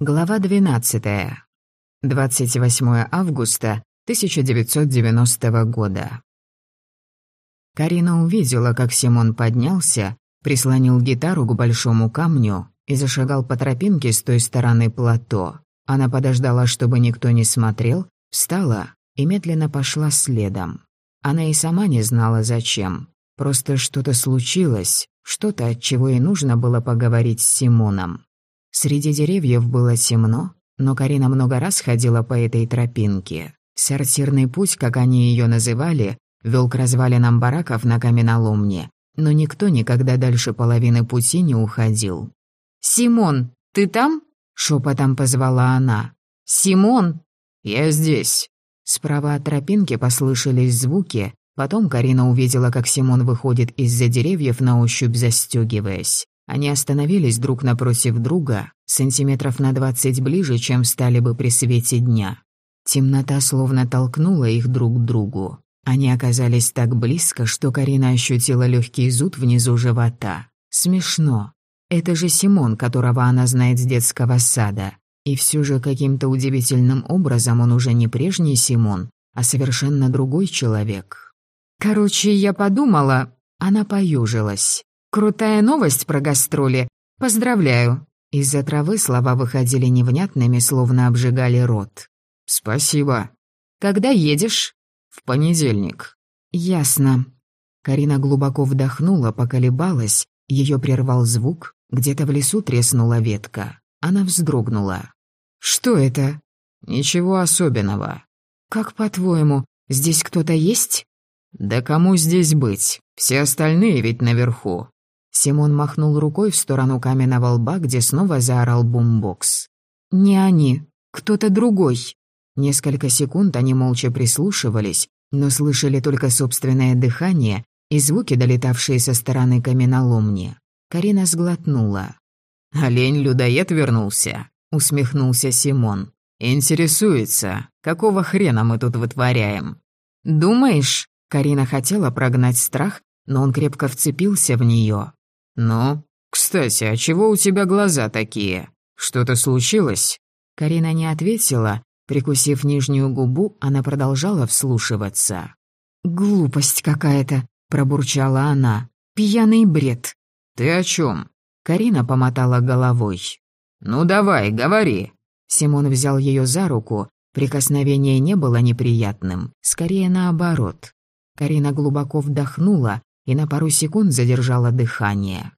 Глава 12. 28 августа 1990 года. Карина увидела, как Симон поднялся, прислонил гитару к большому камню и зашагал по тропинке с той стороны плато. Она подождала, чтобы никто не смотрел, встала и медленно пошла следом. Она и сама не знала, зачем. Просто что-то случилось, что-то, от чего ей нужно было поговорить с Симоном. Среди деревьев было темно, но Карина много раз ходила по этой тропинке. Сортирный путь, как они ее называли, вел к развалинам бараков на каменоломне, но никто никогда дальше половины пути не уходил. «Симон, ты там?» — шепотом позвала она. «Симон!» «Я здесь!» Справа от тропинки послышались звуки, потом Карина увидела, как Симон выходит из-за деревьев на ощупь застегиваясь. Они остановились друг напротив друга, сантиметров на двадцать ближе, чем стали бы при свете дня. Темнота словно толкнула их друг к другу. Они оказались так близко, что Карина ощутила легкий зуд внизу живота. Смешно. Это же Симон, которого она знает с детского сада. И все же каким-то удивительным образом он уже не прежний Симон, а совершенно другой человек. Короче, я подумала, она поюжилась. «Крутая новость про гастроли. Поздравляю». Из-за травы слова выходили невнятными, словно обжигали рот. «Спасибо». «Когда едешь?» «В понедельник». «Ясно». Карина глубоко вдохнула, поколебалась, ее прервал звук, где-то в лесу треснула ветка. Она вздрогнула. «Что это?» «Ничего особенного». «Как по-твоему, здесь кто-то есть?» «Да кому здесь быть? Все остальные ведь наверху. Симон махнул рукой в сторону каменного лба, где снова заорал бумбокс. «Не они, кто-то другой». Несколько секунд они молча прислушивались, но слышали только собственное дыхание и звуки, долетавшие со стороны каменоломни. Карина сглотнула. «Олень-людоед вернулся», — усмехнулся Симон. «Интересуется, какого хрена мы тут вытворяем?» «Думаешь?» Карина хотела прогнать страх, но он крепко вцепился в нее. «Ну, кстати, а чего у тебя глаза такие? Что-то случилось?» Карина не ответила. Прикусив нижнюю губу, она продолжала вслушиваться. «Глупость какая-то», — пробурчала она. «Пьяный бред». «Ты о чем? Карина помотала головой. «Ну давай, говори». Симон взял ее за руку. Прикосновение не было неприятным, скорее наоборот. Карина глубоко вдохнула, и на пару секунд задержала дыхание.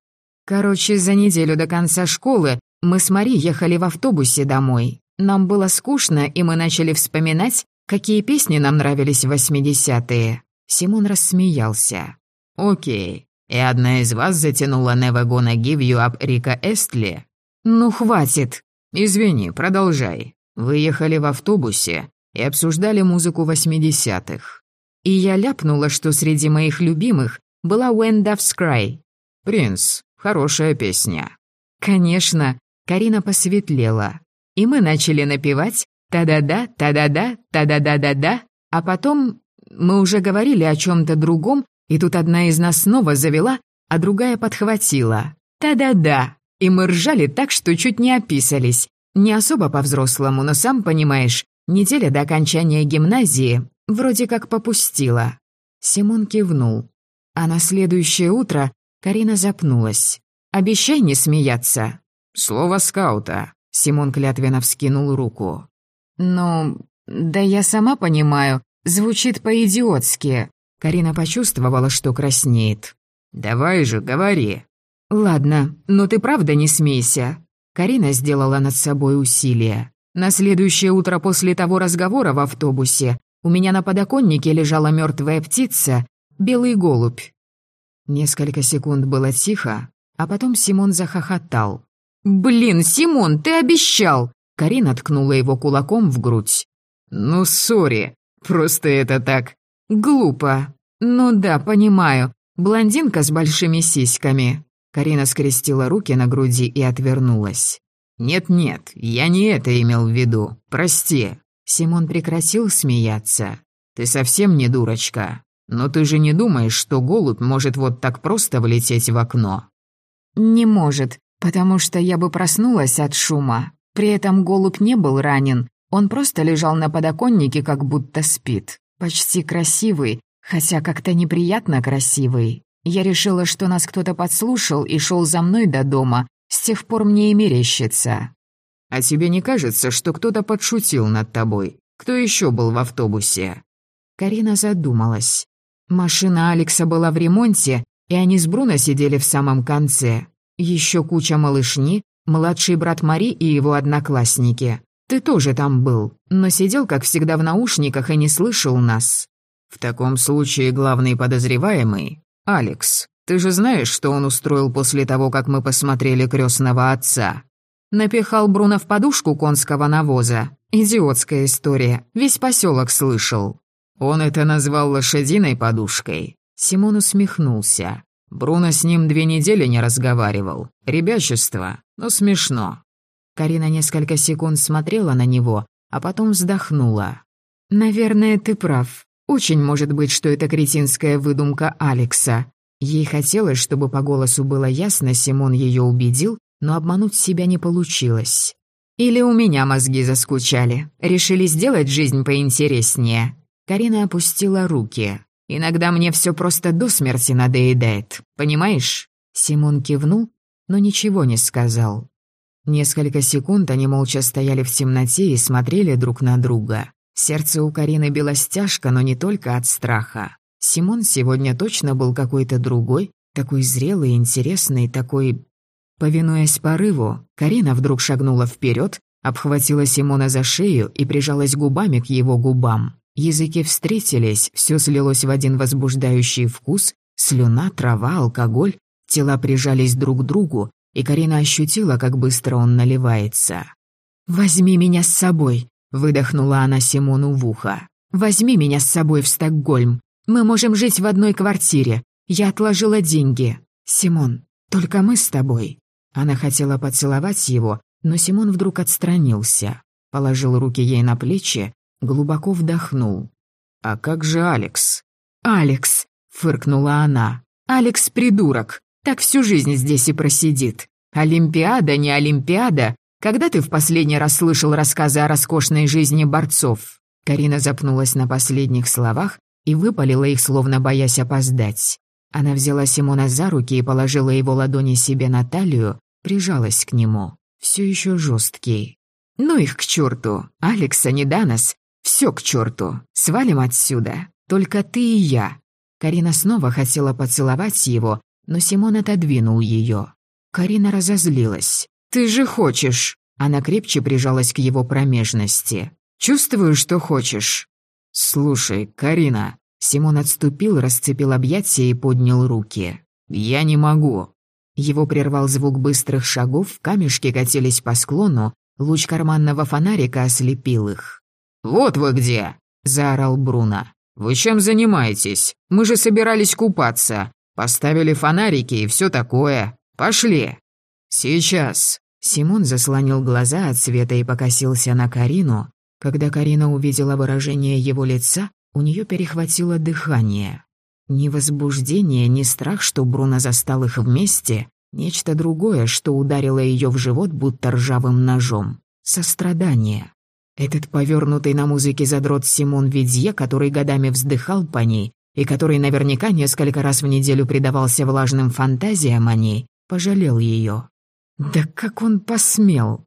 Короче, за неделю до конца школы мы с Мари ехали в автобусе домой. Нам было скучно, и мы начали вспоминать, какие песни нам нравились в восьмидесятые. Симон рассмеялся. «Окей. И одна из вас затянула «Never gonna give you up» Рика Эстли?» «Ну, хватит!» «Извини, продолжай. Вы ехали в автобусе и обсуждали музыку восьмидесятых. И я ляпнула, что среди моих любимых была «When Doves Cry». «Принц, хорошая песня». «Конечно». Карина посветлела. И мы начали напевать «та-да-да, та-да-да, та-да-да-да-да», а потом мы уже говорили о чем-то другом, и тут одна из нас снова завела, а другая подхватила. «Та-да-да». И мы ржали так, что чуть не описались. Не особо по-взрослому, но сам понимаешь, неделя до окончания гимназии вроде как попустила. Симон кивнул. А на следующее утро Карина запнулась. «Обещай не смеяться». «Слово скаута», — Симон клятвенно вскинул руку. «Ну, да я сама понимаю, звучит по-идиотски». Карина почувствовала, что краснеет. «Давай же, говори». «Ладно, но ты правда не смейся». Карина сделала над собой усилие. На следующее утро после того разговора в автобусе у меня на подоконнике лежала мертвая птица, белый голубь». Несколько секунд было тихо, а потом Симон захохотал. «Блин, Симон, ты обещал!» Карина ткнула его кулаком в грудь. «Ну, сори, просто это так. Глупо. Ну да, понимаю. Блондинка с большими сиськами». Карина скрестила руки на груди и отвернулась. «Нет-нет, я не это имел в виду. Прости». Симон прекратил смеяться. «Ты совсем не дурочка. Но ты же не думаешь, что голубь может вот так просто влететь в окно?» «Не может, потому что я бы проснулась от шума». При этом голубь не был ранен, он просто лежал на подоконнике, как будто спит. Почти красивый, хотя как-то неприятно красивый. Я решила, что нас кто-то подслушал и шел за мной до дома. С тех пор мне и мерещится. А тебе не кажется, что кто-то подшутил над тобой? Кто еще был в автобусе? Карина задумалась. Машина Алекса была в ремонте, и они с Бруно сидели в самом конце. Еще куча малышни, младший брат Мари и его одноклассники. Ты тоже там был, но сидел, как всегда, в наушниках и не слышал нас. В таком случае главный подозреваемый — Алекс. Ты же знаешь, что он устроил после того, как мы посмотрели крестного отца? Напихал Бруно в подушку конского навоза. Идиотская история, весь поселок слышал. Он это назвал лошадиной подушкой. Симон усмехнулся. Бруно с ним две недели не разговаривал. Ребячество, но смешно. Карина несколько секунд смотрела на него, а потом вздохнула. «Наверное, ты прав. Очень может быть, что это кретинская выдумка Алекса. Ей хотелось, чтобы по голосу было ясно, Симон ее убедил, но обмануть себя не получилось. Или у меня мозги заскучали, решили сделать жизнь поинтереснее. Карина опустила руки. Иногда мне все просто до смерти надоедает, понимаешь? Симон кивнул, но ничего не сказал. Несколько секунд они молча стояли в темноте и смотрели друг на друга. Сердце у Карины билось тяжко, но не только от страха. Симон сегодня точно был какой-то другой, такой зрелый, интересный, такой... Повинуясь порыву, Карина вдруг шагнула вперед, обхватила Симона за шею и прижалась губами к его губам. Языки встретились, все слилось в один возбуждающий вкус, слюна, трава, алкоголь, тела прижались друг к другу, и Карина ощутила, как быстро он наливается. «Возьми меня с собой», Выдохнула она Симону в ухо. «Возьми меня с собой в Стокгольм. Мы можем жить в одной квартире. Я отложила деньги. Симон, только мы с тобой». Она хотела поцеловать его, но Симон вдруг отстранился. Положил руки ей на плечи, глубоко вдохнул. «А как же Алекс?» «Алекс», — фыркнула она. «Алекс — придурок. Так всю жизнь здесь и просидит. Олимпиада, не Олимпиада, когда ты в последний раз слышал рассказы о роскошной жизни борцов?» Карина запнулась на последних словах и выпалила их, словно боясь опоздать. Она взяла Симона за руки и положила его ладони себе на талию, прижалась к нему. Все еще жесткий. «Ну их к черту! Алекса, не Данас! Все к черту! Свалим отсюда! Только ты и я!» Карина снова хотела поцеловать его, но Симон отодвинул ее. Карина разозлилась. «Ты же хочешь!» Она крепче прижалась к его промежности. «Чувствую, что хочешь». «Слушай, Карина...» Симон отступил, расцепил объятия и поднял руки. «Я не могу». Его прервал звук быстрых шагов, камешки катились по склону, луч карманного фонарика ослепил их. «Вот вы где!» – заорал Бруно. «Вы чем занимаетесь? Мы же собирались купаться. Поставили фонарики и все такое. Пошли!» «Сейчас!» Симон заслонил глаза от света и покосился на Карину. Когда Карина увидела выражение его лица, у нее перехватило дыхание. Ни возбуждение, ни страх, что Бруно застал их вместе, нечто другое, что ударило ее в живот будто ржавым ножом. Сострадание. Этот повернутый на музыке задрот Симон Видье, который годами вздыхал по ней, и который наверняка несколько раз в неделю предавался влажным фантазиям о ней, пожалел ее. Да как он посмел?